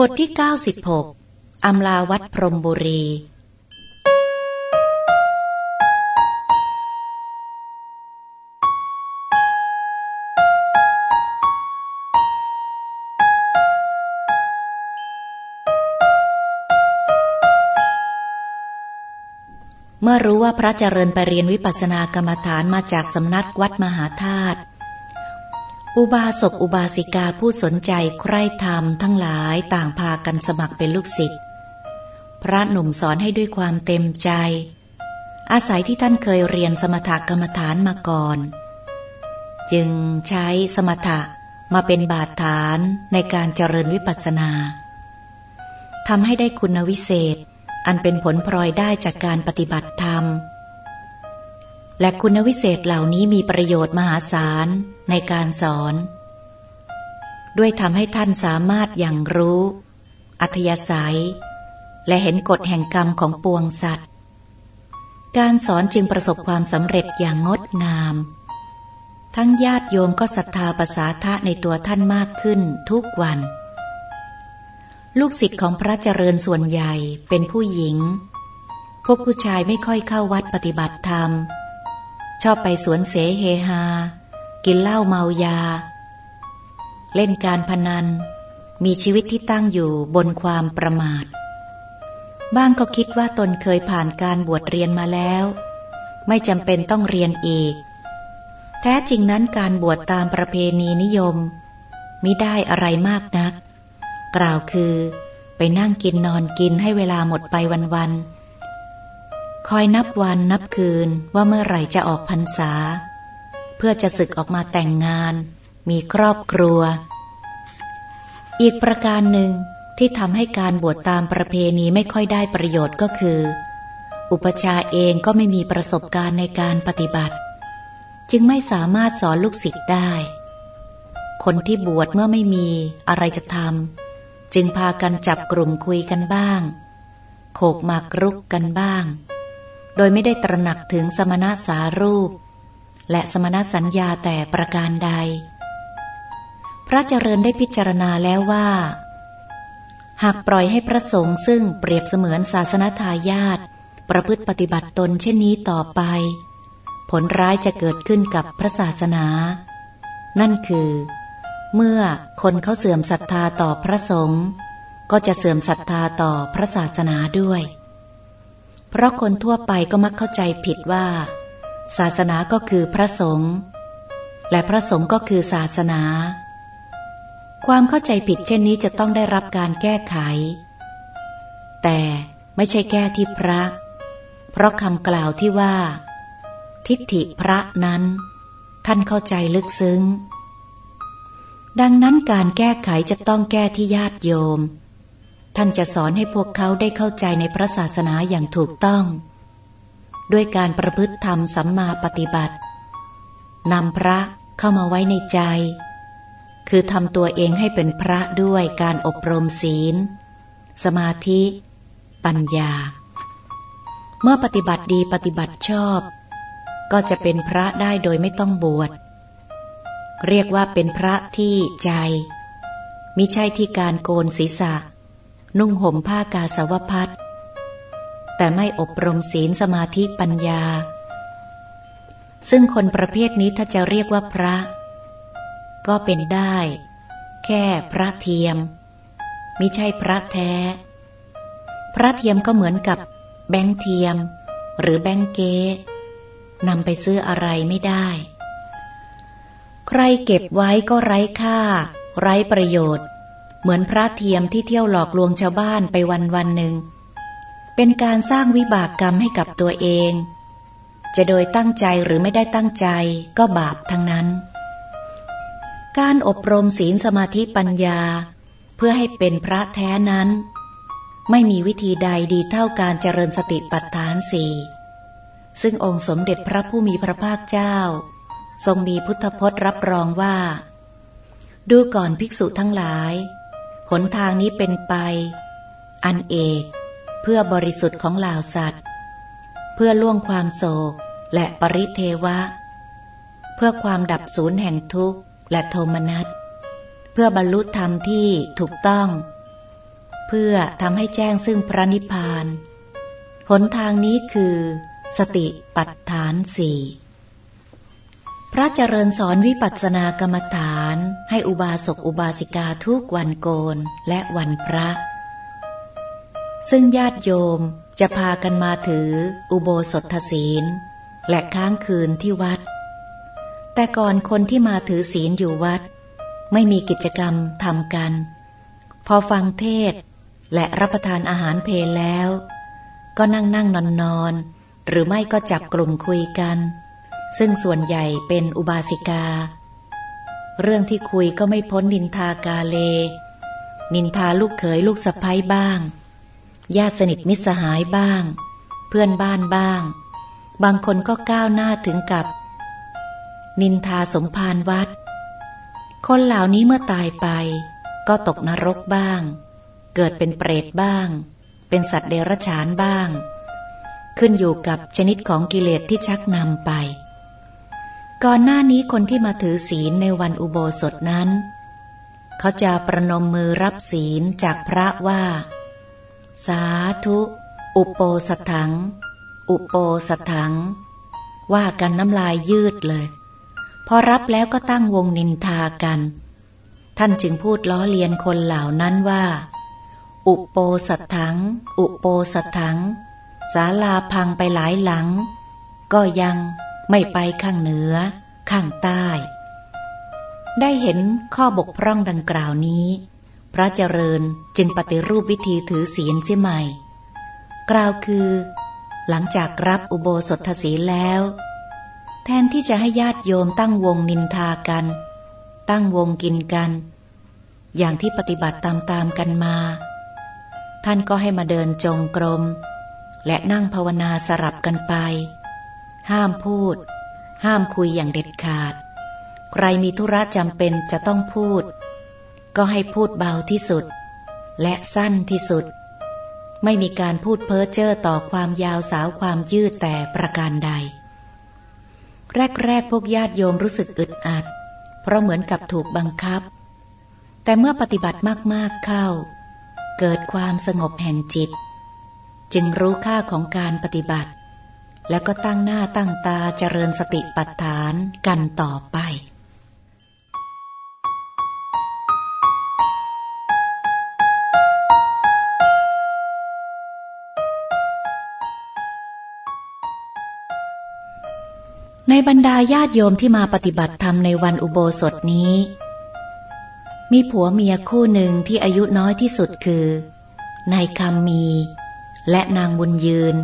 บทที่ 96 อำลาวัดพรมบุรี เมื่อรู้ว่าพระเจริญไปเรียนวิปัสสนากรรมฐานมาจากสำนักวัดมหาธาตุ อุบาสกอุบาสิกาผู้สนใจใคร่ธรรมทั้งหลายต่างพากันสมัครเป็นลูกศิษย์พระหนุ่มสอนให้ด้วยความเต็มใจ อาศัยที่ท่านเคยเรียนสมถกรรมฐานมาก่อน จึงใช้สมถะมาเป็นบาดฐานในการเจริญวิปัสสนาทำให้ได้คุณวิเศษ อันเป็นผลพลอยได้จากการปฏิบัติธรรม และคุณวิเศษเหล่านี้มีประโยชน์มหาศาลในการสอน ด้วยทำให้ท่านสามารถอย่างรู้ อัธยาศัย และเห็นกฎแห่งกรรมของปวงสัตว์ การสอนจึงประสบความสำเร็จอย่างงดงาม ทั้งญาติโยมก็ศรัทธาภาษาทะในตัวท่านมากขึ้นทุกวัน ลูกศิษย์ของพระเจริญส่วนใหญ่เป็นผู้หญิง พวกผู้ชายไม่ค่อยเข้าวัดปฏิบัติธรรม ชอบไปสวนเสเฮฮา กินเหล้าเมายา เล่นการพนัน มีชีวิตที่ตั้งอยู่บนความประมาท บ้างก็คิดว่าตนเคยผ่านการบวชเรียนมาแล้ว ไม่จำเป็นต้องเรียนอีก แท้จริงนั้นการบวชตามประเพณีนิยมมิได้อะไรมากนัก กล่าวคือ ไปนั่งกินนอนกินให้เวลาหมดไปวันๆ คอยนับวันนับคืนว่าเมื่อไหร่จะออกพรรษา เพื่อจะศึกออกมาแต่งงาน มีครอบครัว อีกประการหนึ่งที่ทำให้การบวชตามประเพณีไม่ค่อยได้ประโยชน์ก็คือ อุปชาเองก็ไม่มีประสบการณ์ในการปฏิบัติ จึงไม่สามารถสอนลูกศิษย์ได้ คนที่บวชเมื่อไม่มีอะไรจะทำจึงพากันจับกลุ่มคุยกันบ้าง โขกหมากรุกกันบ้าง โดยไม่ได้ตระหนักถึงสมณะสารูป และสมณสัญญาแต่ประการใด พระเจริญได้พิจารณาแล้วว่า หากปล่อยให้พระสงฆ์ซึ่งเปรียบเสมือนศาสนทายาทประพฤติปฏิบัติตนเช่นนี้ต่อไป ผลร้ายจะเกิดขึ้นกับพระศาสนา นั่นคือ เมื่อคนเขาเสื่อมศรัทธาต่อพระสงฆ์ก็จะเสื่อมศรัทธาต่อพระศาสนาด้วย เพราะคนทั่วไปก็มักเข้าใจผิดว่า ศาสนาก็คือพระสงฆ์และพระสงฆ์ก็คือศาสนา ความเข้าใจผิดเช่นนี้จะต้องได้รับการแก้ไข แต่ไม่ใช่แก้ที่พระ เพราะคำกล่าวที่ว่า ทิฏฐิพระนั้น ท่านเข้าใจลึกซึ้ง ดังนั้นการแก้ไขจะต้องแก้ที่ญาติโยม ท่านจะสอนให้พวกเขาได้เข้าใจในพระศาสนาอย่างถูกต้อง ด้วยการประพฤติธรรมสัมมาปฏิบัตินำพระเข้ามาไว้ในใจ คือทำตัวเองให้เป็นพระด้วยการอบรมศีล สมาธิ ปัญญา เมื่อปฏิบัติดีปฏิบัติชอบ ก็จะเป็นพระได้โดยไม่ต้องบวช เรียกว่าเป็นพระที่ใจ มิใช่ที่การโกนศีรษะ นุ่งห่มผ้ากาสาวพัดแต่ไม่อบรมศีลสมาธิปัญญา ซึ่งคนประเภทนี้ถ้าจะเรียกว่าพระ ก็เป็นได้ แค่พระเทียม มิใช่พระแท้ พระเทียมก็เหมือนกับแบงค์เทียม หรือแบงค์เก๊นำไปซื้ออะไรไม่ได้ ใครเก็บไว้ก็ไร้ค่า ไร้ประโยชน์ เหมือนพระเทียมที่เที่ยวหลอกลวงชาวบ้านไปวันวันหนึ่ง เป็นการสร้างวิบากกรรมให้กับตัวเอง จะโดยตั้งใจหรือไม่ได้ตั้งใจก็บาปทั้งนั้น การอบรมศีลสมาธิปัญญา เพื่อให้เป็นพระแท้นั้น ไม่มีวิธีใดดีเท่าการเจริญสติปัฏฐานสี่ซึ่งองค์สมเด็จพระผู้มีพระภาคเจ้า ทรงมีพุทธพจน์รับรองว่า ดูก่อนภิกษุทั้งหลาย นทางนี้เป็นไป อันเอกเพื่อบริสุทธิ์ของเหล่าสัตว์ เพื่อล่วงความโศกและปริเทวะ เพื่อความดับศูนย์แห่งทุกข์และโทมนัส เพื่อบรรลุธรรมที่ถูกต้อง เพื่อทำให้แจ้งซึ่งพระนิพพาน หนทางนี้คือ สติปัฏฐานสี่ พระเจริญสอนวิปัสสนากรรมฐาน ให้อุบาสกอุบาสิกาทุกวันโกนและวันพระ ซึ่งญาติโยมจะพากันมาถืออุโบสถศีล และค้างคืนที่วัด แต่ก่อนคนที่มาถือศีลอยู่วัด ไม่มีกิจกรรมทำกัน พอฟังเทศและรับประทานอาหารเพลแล้ว ก็นั่งนั่งนอนนอนหรือไม่ก็จับกลุ่มคุยกัน ซึ่งส่วนใหญ่เป็นอุบาสิกา เรื่องที่คุยก็ไม่พ้นนินทากาเล นินทาลูกเขยลูกสะพ้ยบ้าง ญาติสนิทมิสหายบ้าง เพื่อนบ้านบ้าง บางคนก็ก้าวหน้าถึงกับ นินทาสมภารวัด คนเหล่านี้เมื่อตายไป ก็ตกนรกบ้าง เกิดเป็นเปรตบ้าง เป็นสัตว์เดรัจฉานบ้างขึ้นอยู่กับชนิดของกิเลสที่ชักนำไป ก่อนหน้านี้คนที่มาถือศีลในวันอุโบสถนั้น เขาจะประนมมือรับศีลจากพระว่า สาธุ อุโปสถัง อุโปสถัง ว่ากันน้ำลายยืดเลย พอรับแล้วก็ตั้งวงนินทากัน ท่านจึงพูดล้อเลียนคนเหล่านั้นว่า อุโปสถัง อุโปสถัง ศาลาพังไปหลายหลัง ก็ยัง ไม่ไปข้างเหนือ ข้างใต้ ได้เห็นข้อบกพร่องดังกล่าวนี้ พระเจริญจึงปฏิรูปวิธีถือศีลเสียใหม่ กล่าวคือ หลังจากรับอุโบสถศีลแล้ว แทนที่จะให้ญาติโยมตั้งวงนินทากัน ตั้งวงกินกัน อย่างที่ปฏิบัติตามๆกันมา ท่านก็ให้มาเดินจงกรมและนั่งภาวนาสลับกันไป ห้ามพูด ห้ามคุยอย่างเด็ดขาด ใครมีธุระจำเป็นจะต้องพูด ก็ให้พูดเบาที่สุด และสั้นที่สุด ไม่มีการพูดเพ้อเจ้อต่อความยาวสาวความยืดแต่ประการใด แรก ๆ พวกญาติโยมรู้สึกอึดอัด เพราะเหมือนกับถูกบังคับ แต่เมื่อปฏิบัติมากๆเข้า เกิดความสงบแห่งจิต จึงรู้ค่าของการปฏิบัติ แล้วก็ตั้งหน้าตั้งตาเจริญสติปัฏฐานกันต่อไปในบรรดาญาติโยมที่มาปฏิบัติธรรมในวันอุโบสถนี้ มีผัวเมียคู่หนึ่งที่อายุน้อยที่สุดคือ นายคำมี และนางบุญยืน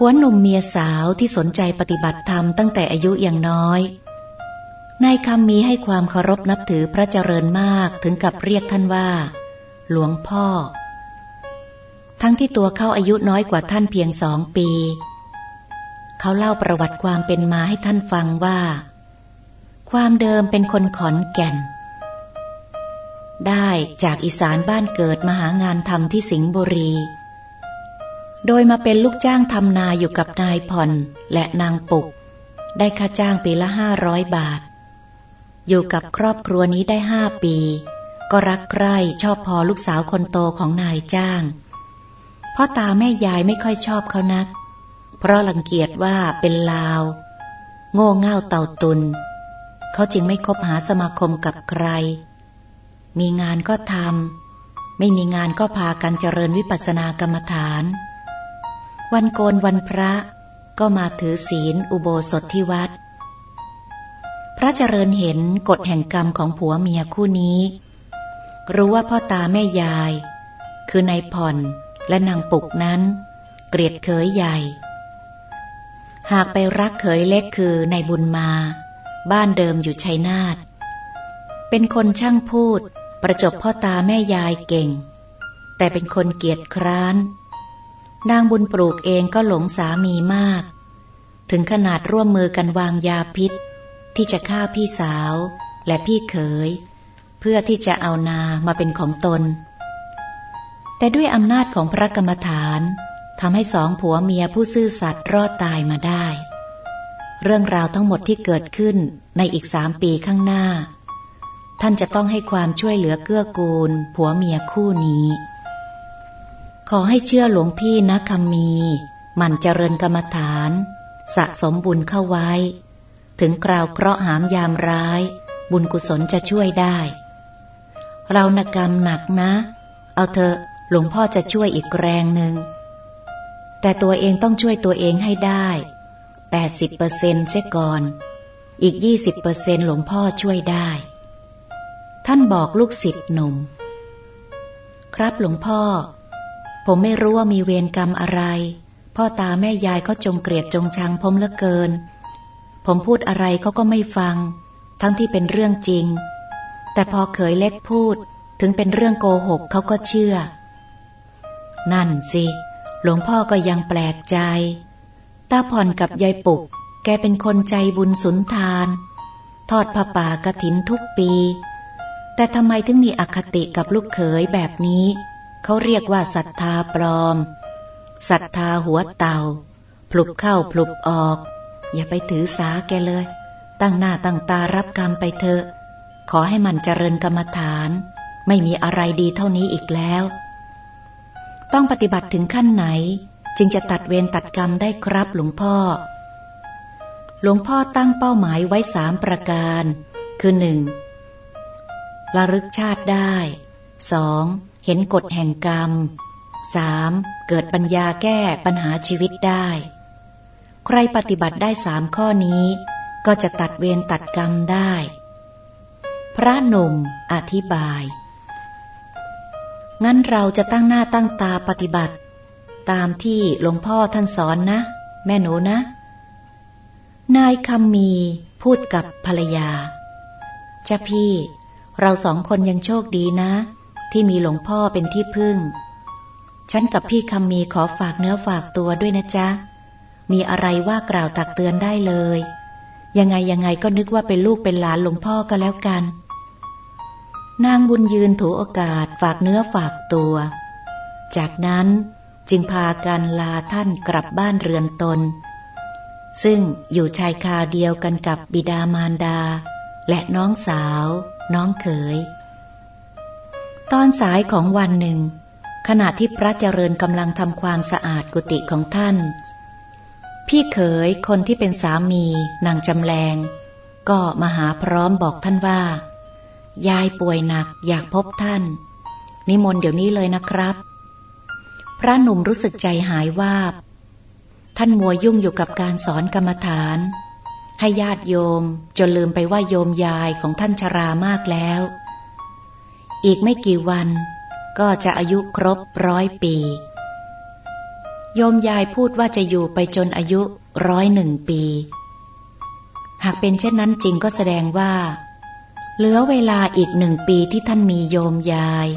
ผัวหนุ่มเมียสาวที่สนใจปฏิบัติธรรมตั้งแต่อายุยังน้อย นายคำมีให้ความเคารพนับถือพระเจริญมากถึงกับเรียกท่านว่า หลวงพ่อ ทั้งที่ตัวเขาอายุน้อยกว่าท่านเพียงสองปี เขาเล่าประวัติความเป็นมาให้ท่านฟังว่า ความเดิมเป็นคนขอนแก่น ได้จากอีสานบ้านเกิดมาหางานทำที่สิงห์บุรี โดยมาเป็นลูกจ้างทำนาอยู่กับนายผ่อนและนางปุก ได้ค่าจ้างปีละห้าร้อยบาท อยู่กับครอบครัวนี้ได้ห้าปี ก็รักใคร่ชอบพอลูกสาวคนโตของนายจ้าง พ่อตาแม่ยายไม่ค่อยชอบเขานัก เพราะรังเกียจว่าเป็นลาว โง่เง่าเต่าตุน เขาจึงไม่คบหาสมาคมกับใคร มีงานก็ทำไม่มีงานก็พากันเจริญวิปัสสนากรรมฐาน วันโกนวันพระก็มาถือศีลอุโบสถที่วัด พระเจริญเห็นกฎแห่งกรรมของผัวเมียคู่นี้ รู้ว่าพ่อตาแม่ยาย คือนายผ่อนและนางปุกนั้น เกลียดเขยใหญ่ หากไปรักเขยเล็กคือนายบุญมา บ้านเดิมอยู่ชัยนาทเป็นคนช่างพูดประจบพ่อตาแม่ยายเก่ง แต่เป็นคนเกียจคร้าน นางบุญปลูกเองก็หลงสามีมาก ถึงขนาดร่วมมือกันวางยาพิษ ที่จะฆ่าพี่สาวและพี่เขย เพื่อที่จะเอานามาเป็นของตน แต่ด้วยอำนาจของพระกรรมฐานทำให้สองผัวเมียผู้ซื่อสัตย์รอดตายมาได้ เรื่องราวทั้งหมดที่เกิดขึ้นในอีกสามปีข้างหน้า ท่านจะต้องให้ความช่วยเหลือเกื้อกูล ผัวเมียคู่นี้ ขอให้เชื่อหลวงพี่นะคำมี มันเจริญกรรมฐาน สะสมบุญเข้าไว้ ถึงกราวเคราะห์หามยามร้าย บุญกุศลจะช่วยได้ เรานกรรมหนักนะ เอาเถอะหลวงพ่อจะช่วยอีกแรงหนึ่ง แต่ตัวเองต้องช่วยตัวเองให้ได้แปดสิบเปอร์เซ็นต์เสียก่อน อีกยี่สิบเปอร์เซ็นต์หลวงพ่อช่วยได้ ท่านบอกลูกศิษย์หนุ่ม ครับหลวงพ่อ ผมไม่รู้ว่ามีเวรกรรมอะไร พ่อตาแม่ยายเขาจงเกลียดจงชังผมเหลือเกิน ผมพูดอะไรเขาก็ไม่ฟัง ทั้งที่เป็นเรื่องจริง แต่พอเขยเล็กพูดถึงเป็นเรื่องโกหกเขาก็เชื่อ นั่นสิ หลวงพ่อก็ยังแปลกใจ ตาผ่อนกับยายปุก แกเป็นคนใจบุญสุนทาน ทอดผ้าป่ากระถินทุกปี แต่ทำไมถึงมีอคติกับลูกเขยแบบนี้ เขาเรียกว่าศรัทธาปลอมศรัทธาหัวเตาปลุกเข้าปลุกออก อย่าไปถือสาแกเลย ตั้งหน้าตั้งตารับกรรมไปเถอะ ขอให้มันเจริญกรรมฐาน ไม่มีอะไรดีเท่านี้อีกแล้ว ต้องปฏิบัติถึงขั้นไหน จึงจะตัดเวรตัดกรรมได้ครับหลวงพ่อ หลวงพ่อตั้งเป้าหมายไว้สามประการ คือหนึ่งระลึกชาติได้สอง เห็นกฎแห่งกรรมสามเกิดปัญญาแก้ปัญหาชีวิตได้ ใครปฏิบัติได้สามข้อนี้ ก็จะตัดเวรตัดกรรมได้ พระหนุ่มอธิบาย งั้นเราจะตั้งหน้าตั้งตาปฏิบัติ ตามที่หลวงพ่อท่านสอนนะ แม่หนูนะ นายคำมีพูดกับภรรยาจ้าพี่ เราสองคนยังโชคดีนะ ที่มีหลวงพ่อเป็นที่พึ่ง ฉันกับพี่คำมีขอฝากเนื้อฝากตัวด้วยนะจ๊ะ มีอะไรว่ากล่าวตักเตือนได้เลย ยังไงยังไงก็นึกว่าเป็นลูกเป็นหลานหลวงพ่อก็แล้วกัน นางบุญยืนถูโอกาสฝากเนื้อฝากตัว จากนั้นจึงพากันลาท่านกลับบ้านเรือนตน ซึ่งอยู่ชายคาเดียวกันกับบิดามารดา และน้องสาว น้องเขย ตอนสายของวันหนึ่ง ขณะที่พระเจริญกำลังทำความสะอาดกุฏิของท่าน พี่เขยคนที่เป็นสามีนางจำแรงก็มาหาพร้อมบอกท่านว่า ยายป่วยหนักอยากพบท่าน นิมนต์เดี๋ยวนี้เลยนะครับ พระหนุ่มรู้สึกใจหายวาบ ท่านมัวยุ่งอยู่กับการสอนกรรมฐาน ให้ญาติโยมจนลืมไปว่าโยมยายของท่านชรามากแล้ว อีกไม่กี่วันก็จะอายุครบร้อยปี โยมยายพูดว่าจะอยู่ไปจนอายุร้อยหนึ่งปี หากเป็นเช่นนั้นจริงก็แสดงว่า เหลือเวลาอีกหนึ่งปีที่ท่านมีโยมยาย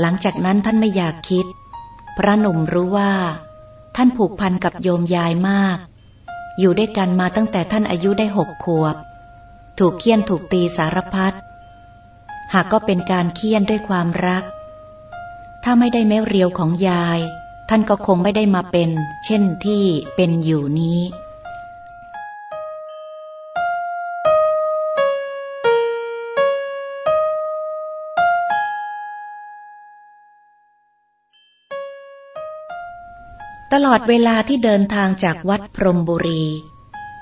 หลังจากนั้นท่านไม่อยากคิด พระหนุ่มรู้ว่า ท่านผูกพันกับโยมยายมาก อยู่ด้วยกันมาตั้งแต่ท่านอายุได้หกขวบ ถูกเคี่ยนถูกตีสารพัด หากก็เป็นการเคี่ยนด้วยความรัก ถ้าไม่ได้แม้เรียวของยาย ท่านก็คงไม่ได้มาเป็น เช่นที่เป็นอยู่นี้ตลอดเวลาที่เดินทางจากวัดพรมบุรี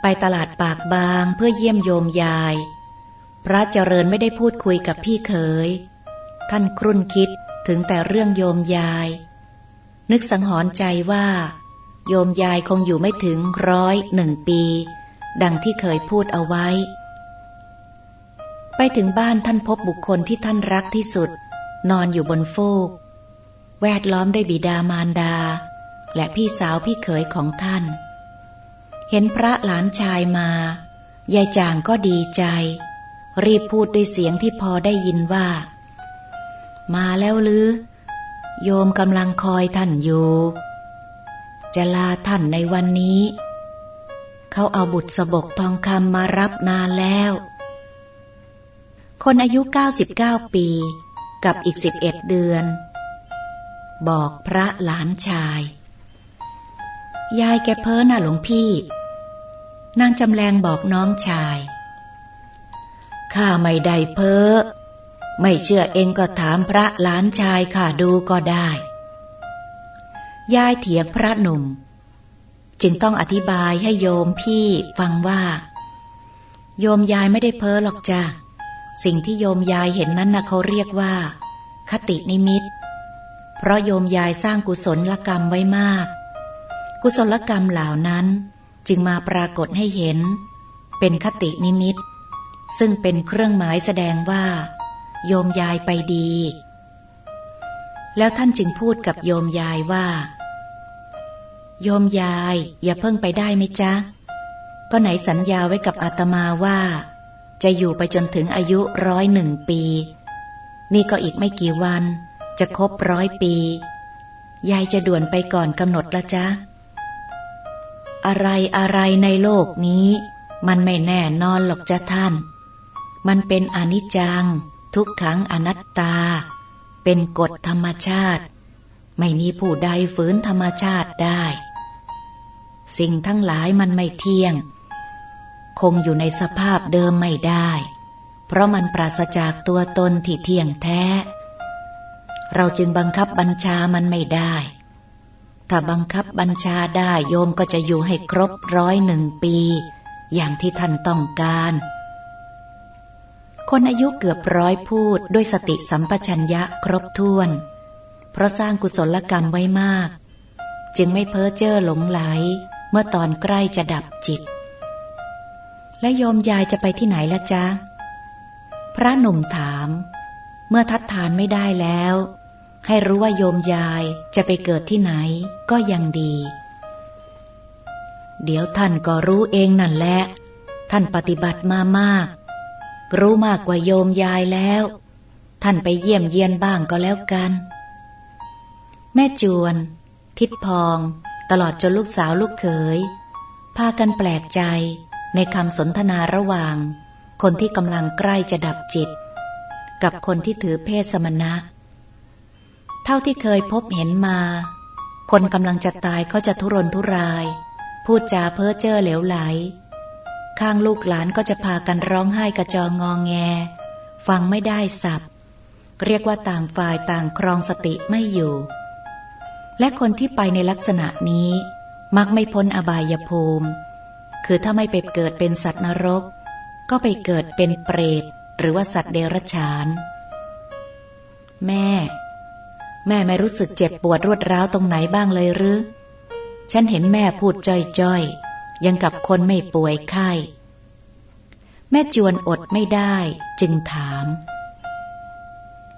ไปตลาดปากบางเพื่อเยี่ยมโยมยาย พระเจริญไม่ได้พูดคุยกับพี่เขย ท่านครุ่นคิดถึงแต่เรื่องโยมยาย นึกสังหรณ์ใจว่า โยมยายคงอยู่ไม่ถึงร้อยหนึ่งปี ดังที่เคยพูดเอาไว้ ไปถึงบ้านท่านพบบุคคลที่ท่านรักที่สุด นอนอยู่บนฟูก แวดล้อมด้วยบิดามารดา และพี่สาวพี่เขยของท่าน เห็นพระหลานชายมา ยายจางก็ดีใจ รีบพูดด้วยเสียงที่พอได้ยินว่า มาแล้วหรือ โยมกำลังคอยท่านอยู่ จะลาท่านในวันนี้ เขาเอาบุตรสบกทองคำมารับนานแล้ว คนอายุ 99 ปีกับอีก 11 เดือน บอกพระหลานชาย ยายแกเพ้อน่ะหลวงพี่นางจำแรงบอกน้องชาย ข้าไม่ได้เพ้อ ไม่เชื่อเองก็ถามพระหลานชายข้าดูก็ได้ ยายเถียงพระหนุ่ม จึงต้องอธิบายให้โยมพี่ฟังว่า โยมยายไม่ได้เพ้อหรอกจ้ะ สิ่งที่โยมยายเห็นนั้นนะเขาเรียกว่า คตินิมิต เพราะโยมยายสร้างกุศลกรรมไว้มาก กุศลกรรมเหล่านั้นจึงมาปรากฏให้เห็น เป็นคตินิมิต ซึ่งเป็นเครื่องหมายแสดงว่า โยมยายไปดี แล้วท่านจึงพูดกับโยมยายว่า โยมยายอย่าเพิ่งไปได้ไหมจ๊ะ ก็ไหนสัญญาไว้กับอาตมาว่า จะอยู่ไปจนถึงอายุร้อยหนึ่งปี นี่ก็อีกไม่กี่วัน จะครบร้อยปี ยายจะด่วนไปก่อนกำหนดละจ๊ะ อะไรอะไรในโลกนี้มันไม่แน่นอนหรอกจ้ะท่าน มันเป็นอนิจจัง ทุกขังอนัตตา เป็นกฎธรรมชาติ ไม่มีผู้ใดฝืนธรรมชาติได้ สิ่งทั้งหลายมันไม่เที่ยง คงอยู่ในสภาพเดิมไม่ได้ เพราะมันปราศจากตัวตนที่เที่ยงแท้ เราจึงบังคับบัญชามันไม่ได้ ถ้าบังคับบัญชาได้โยมก็จะอยู่ให้ครบร้อยหนึ่งปี อย่างที่ท่านต้องการ คนอายุเกือบร้อยพูดด้วยสติสัมปชัญญะครบถ้วน เพราะสร้างกุศลกรรมไว้มาก จึงไม่เพ้อเจ้อหลงไหล เมื่อตอนใกล้จะดับจิต และโยมยายจะไปที่ไหนละจ๊ะ พระหนุ่มถาม เมื่อทัดทานไม่ได้แล้ว ให้รู้ว่าโยมยายจะไปเกิดที่ไหนก็ยังดี เดี๋ยวท่านก็รู้เองนั่นแหละ ท่านปฏิบัติมามาก รู้มากกว่าโยมยายแล้ว ท่านไปเยี่ยมเยียนบ้างก็แล้วกัน แม่จวน ทิดพอง ตลอดจนลูกสาวลูกเขย พากันแปลกใจในคำสนทนาระหว่าง คนที่กำลังใกล้จะดับจิต กับคนที่ถือเพศสมณะ เท่าที่เคยพบเห็นมา คนกำลังจะตายเขาจะทุรนทุราย พูดจาเพ้อเจ้อเหลวไหล ข้างลูกหลานก็จะพากันร้องไห้กระจองงองแง ฟังไม่ได้สับ เรียกว่าต่างฝ่ายต่างครองสติไม่อยู่ และคนที่ไปในลักษณะนี้ มักไม่พ้นอบายภูมิ คือถ้าไม่ไปเกิดเป็นสัตว์นรก ก็ไปเกิดเป็นเปรตหรือว่าสัตว์เดรัจฉาน แม่ แม่ไม่รู้สึกเจ็บปวดรวดร้าวตรงไหนบ้างเลยหรือ ฉันเห็นแม่พูดจ้อยๆ ยังกับคนไม่ป่วยไข้ แม่จวนอดไม่ได้จึงถาม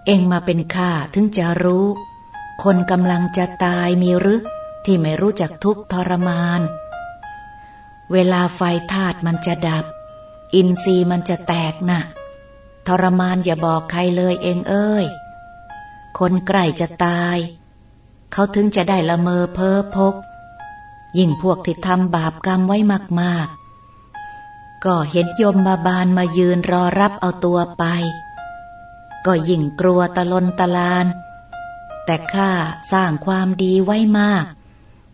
เองมาเป็นข้าถึงจะรู้ คนกำลังจะตายมีหรือที่ไม่รู้จักทุกทรมาน เวลาไฟธาตุมันจะดับ อินทรีย์มันจะแตกนะ่ะ ทรมานอย่าบอกใครเลยเองเอ้ย คนใกล้จะตาย เขาถึงจะได้ละเมอเพ้อพก ยิ่งพวกที่ทำบาปกรรมไว้มากๆ ก็เห็นยมมาบาลมายืนรอรับเอาตัวไป ก็ยิ่งกลัวตะลนตะลาน แต่ข้าสร้างความดีไว้มาก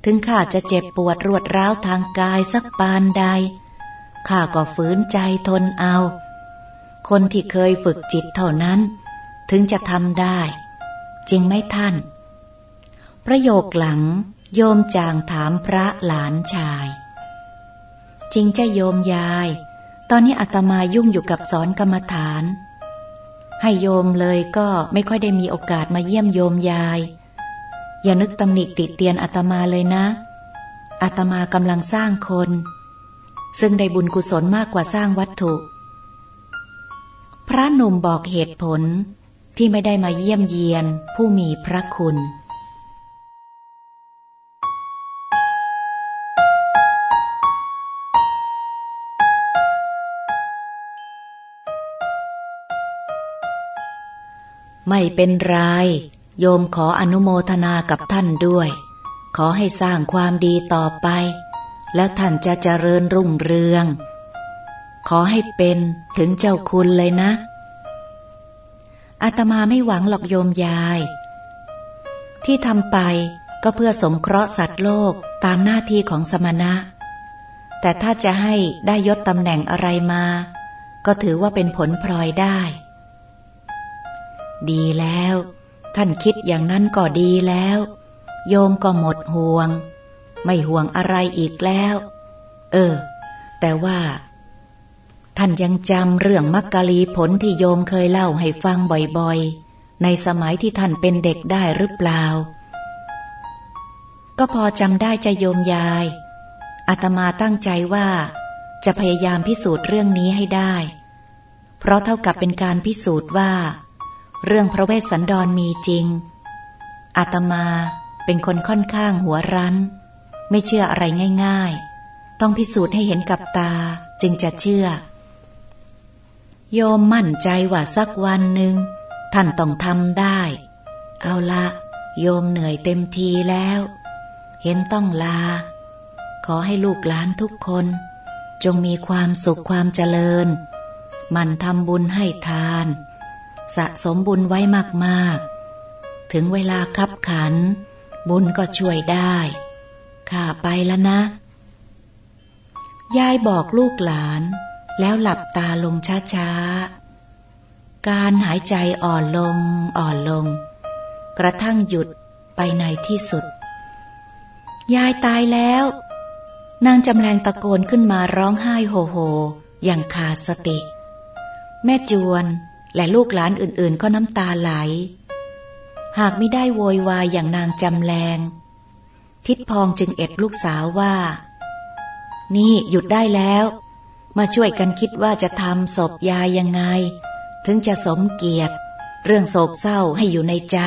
ถึงข้าจะเจ็บปวดรวดร้าวทางกายสักปานใด ข้าก็ฝืนใจทนเอา คนที่เคยฝึกจิตเท่านั้น ถึงจะทำได้ จริงไหมท่าน ประโยคหลัง โยมจางถามพระหลานชาย จริงจะโยมยาย ตอนนี้อาตมายุ่งอยู่กับสอนกรรมฐาน ให้โยมเลยก็ไม่ค่อยได้มีโอกาสมาเยี่ยมโยมยาย อย่านึกตำหนิติเตียนอาตมาเลยนะ อาตมากำลังสร้างคน ซึ่งได้บุญกุศลมากกว่าสร้างวัตถุ พระหนุ่มบอกเหตุผลที่ไม่ได้มาเยี่ยมเยียนผู้มีพระคุณ ไม่เป็นไรโยมขออนุโมทนากับท่านด้วย ขอให้สร้างความดีต่อไป แล้วท่านจะเจริญรุ่งเรือง ขอให้เป็นถึงเจ้าคุณเลยนะ อาตมาไม่หวังหรอกโยมยาย ที่ทำไปก็เพื่อสงเคราะห์สัตว์โลกตามหน้าที่ของสมณะ แต่ถ้าจะให้ได้ยศตำแหน่งอะไรมา ก็ถือว่าเป็นผลพลอยได้ ดีแล้ว ท่านคิดอย่างนั้นก็ดีแล้ว โยมก็หมดห่วง ไม่ห่วงอะไรอีกแล้ว เออ แต่ว่า ท่านยังจำเรื่องมักกะลีผลที่โยมเคยเล่าให้ฟังบ่อยๆ ในสมัยที่ท่านเป็นเด็กได้หรือเปล่า ก็พอจำได้จะโยมยาย อาตมาตั้งใจว่า จะพยายามพิสูจน์เรื่องนี้ให้ได้ เพราะเท่ากับเป็นการพิสูจน์ว่า เรื่องพระเวสสันดรมีจริง อาตมาเป็นคนค่อนข้างหัวรั้น ไม่เชื่ออะไรง่าย ๆ ต้องพิสูจน์ให้เห็นกับตาจึงจะเชื่อ โยมมั่นใจว่าสักวันหนึ่งท่านต้องทำได้ เอาละโยมเหนื่อยเต็มทีแล้ว เห็นต้องลา ขอให้ลูกหลานทุกคน จงมีความสุขความเจริญ มันทำบุญให้ทาน สะสมบุญไว้มากๆ ถึงเวลาคับขัน บุญก็ช่วยได้ข้าไปแล้วนะ ยายบอกลูกหลาน แล้วหลับตาลงช้าๆ การหายใจอ่อนลงอ่อนลง กระทั่งหยุดไปในที่สุด ยายตายแล้ว นางจำแรงตะโกนขึ้นมาร้องไห้โฮโฮอย่างขาดสติ แม่จวน และลูกหลานอื่นๆ ก็น้ำตาไหล หากไม่ได้โวยวายอย่างนางจำแรง ทิดพองจึงเอ็ดลูกสาวว่า นี่หยุดได้แล้ว มาช่วยกันคิดว่าจะทำศพยายยังไง ถึงจะสมเกียรติ เรื่องโศกเศร้าให้อยู่ในใจ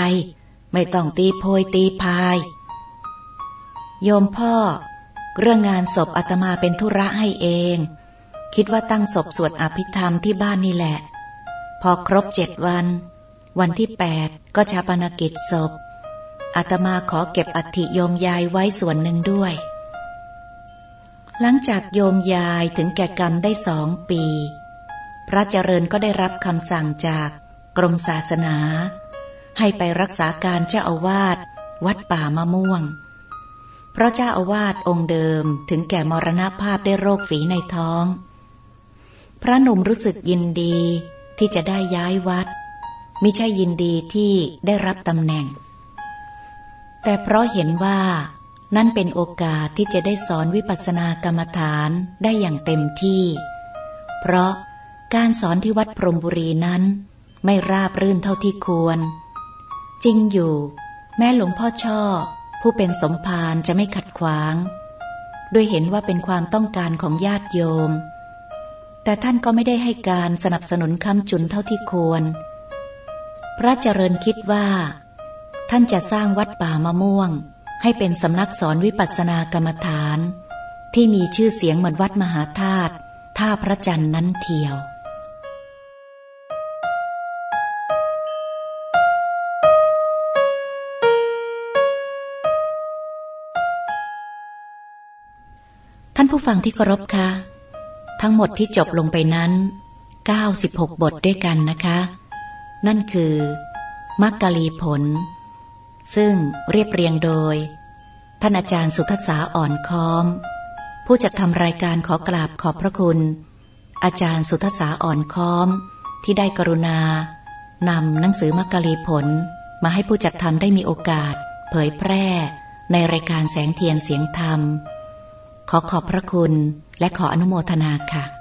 ไม่ต้องตีโพยตีพาย โยมพ่อ เรื่องงานศพอาตมาเป็นธุระให้เอง คิดว่าตั้งศพสวดอภิธรรมที่บ้านนี่แหละ พอครบเจ็ดวัน วันที่แปดก็ชาปนกิจศพอาตมาขอเก็บอัฐิโยมยายไว้ส่วนหนึ่งด้วย หลังจากโยมยายถึงแก่กรรมได้สองปี พระเจริญก็ได้รับคำสั่งจากกรมศาสนา ให้ไปรักษาการเจ้าอาวาสวัดป่ามะม่วง เพราะเจ้าอาวาสองค์เดิมถึงแก่มรณภาพได้โรคฝีในท้อง พระหนุ่มรู้สึกยินดี ที่จะได้ย้ายวัดไม่ใช่ยินดีที่ได้รับตำแหน่ง แต่เพราะเห็นว่านั่นเป็นโอกาสที่จะได้สอนวิปัสสนากรรมฐานได้อย่างเต็มที่ เพราะการสอนที่วัดพรมบุรีนั้น ไม่ราบรื่นเท่าที่ควร จริงอยู่ แม่หลวงพ่อช่อ ผู้เป็นสมภารจะไม่ขัดขวาง ด้วยเห็นว่าเป็นความต้องการของญาติโยม แต่ท่านก็ไม่ได้ให้การสนับสนุนคำจุนเท่าที่ควร พระเจริญคิดว่า ท่านจะสร้างวัดป่ามะม่วง ให้เป็นสำนักสอนวิปัสสนากรรมฐาน ที่มีชื่อเสียงเหมือนวัดมหาธาตุท่าพระจันทร์นั้นเทียวท่านผู้ฟังที่เคารพคะ ทั้งหมดที่จบลงไปนั้น 96 บทด้วยกันนะคะ นั่นคือ มักกะลีผล ซึ่งเรียบเรียงโดย ท่านอาจารย์สุทัศาอ่อนค้อม ผู้จัดทำรายการขอกราบขอบพระคุณ อาจารย์สุทัศาอ่อนค้อม ที่ได้กรุณานำหนังสือมักกะลีผล มาให้ผู้จัดทำได้มีโอกาส เผยแพร่ ในรายการแสงเทียนเสียงธรรม ขอขอบพระคุณและขออนุโมทนาค่ะ